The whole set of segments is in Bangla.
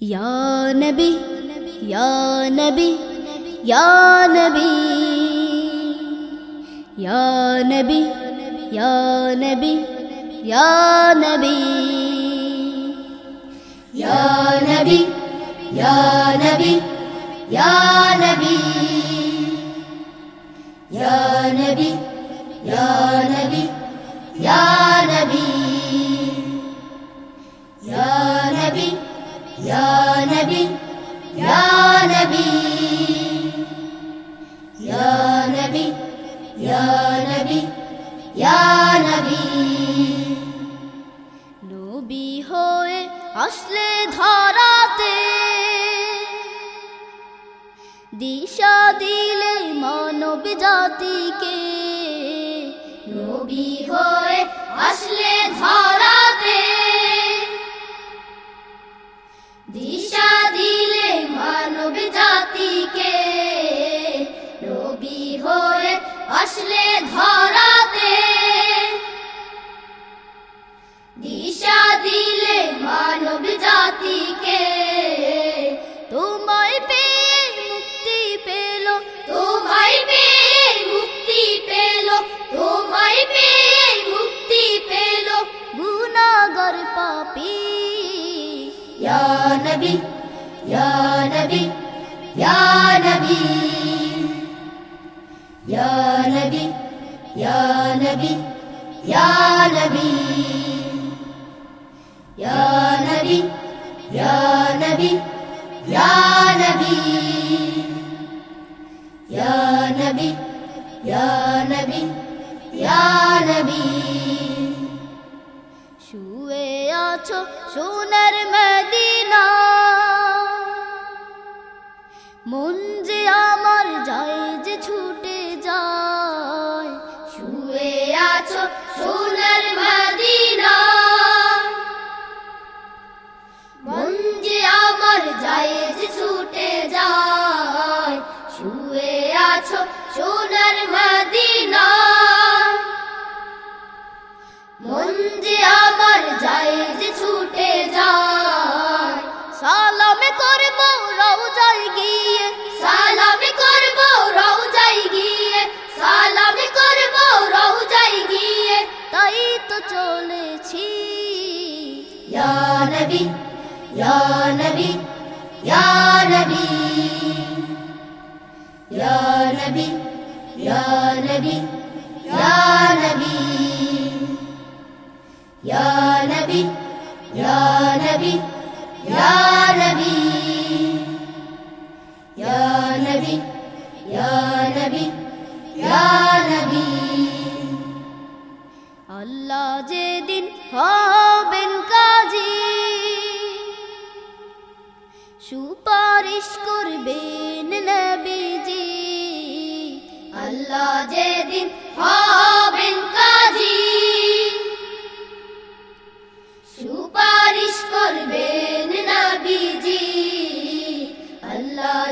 Ya Nebi, Ya Nebi, Ya Nebi. Ya Nebi, Ya Nebi, Ya Nebi. Ya Nebi, Ya Nebi, Ya Nebi. Ya Nebi, Ya Nebi, Ya আসলে ধরাতে, দিশা দিলে মানব জাতিকে। নবী হয়ে আসলে ধরাতে, দিশা দিলে মানব জাতিকে। নবী হয়ে আসলে ধরাতে তোমায় পেয়ে মুক্তি পেল। তোমায় পেয়ে মুক্তি পেল। তোমায় পেয়ে মুক্তি পেল। গুনাহগার পাপী। ইয়া নবী ইয়া নবী ইয়া নবী। ইয়া নবী ইয়া নবী ইয়া নবী। ইয়া নবী ইয়া নবী يا نبي يا نبي يا نبي শুয়ে আছো সোনার মদিনা। মন যে আমার যায় আছো সোনার মদিনা। মন যে আমার যায় যে ছুটে যায়। সালামে করব রওজায় গিয়ে, সালামে করব রওজায় গিয়ে, সালামে করব রওজায় গিয়ে। তাই তো চলেছি। ইয়া নবী ইয়া নবী, ইয়া نبي يا نبي يا نبي. يا نبي يا نبي يا نبي. يا نبي يا نبي.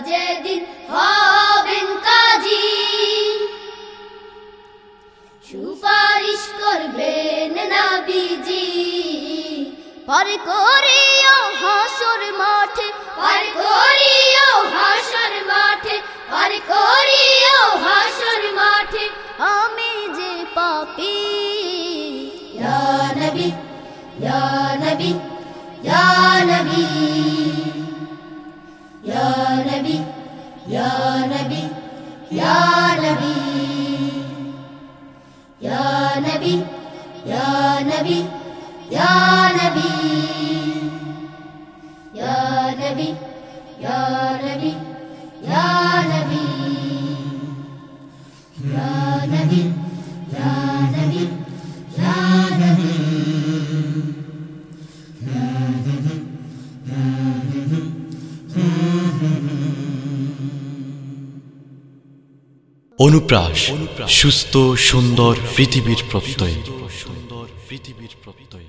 যেদিন হবেন কাজী, সুপারিশ করবেন নবীজি। পর করিও হাসর মাঠে, পর করিও হাসর মাঠে, পর করিও হাসর মাঠে, আমি যে পাপী। ইয়া নবী ইয়া নবী ইয়া নবী, ইয়া নবী ইয়া নবী ইয়া নবী ইয়া নবী ইয়া নবী ইয়া নবী ইয়া নবী ইয়া নবী ইয়া নবী ইয়া অনুপ্রাস সুস্থ সুন্দর পৃথিবীর প্রত্যয়। সুন্দর পৃথিবীর প্রত্যয়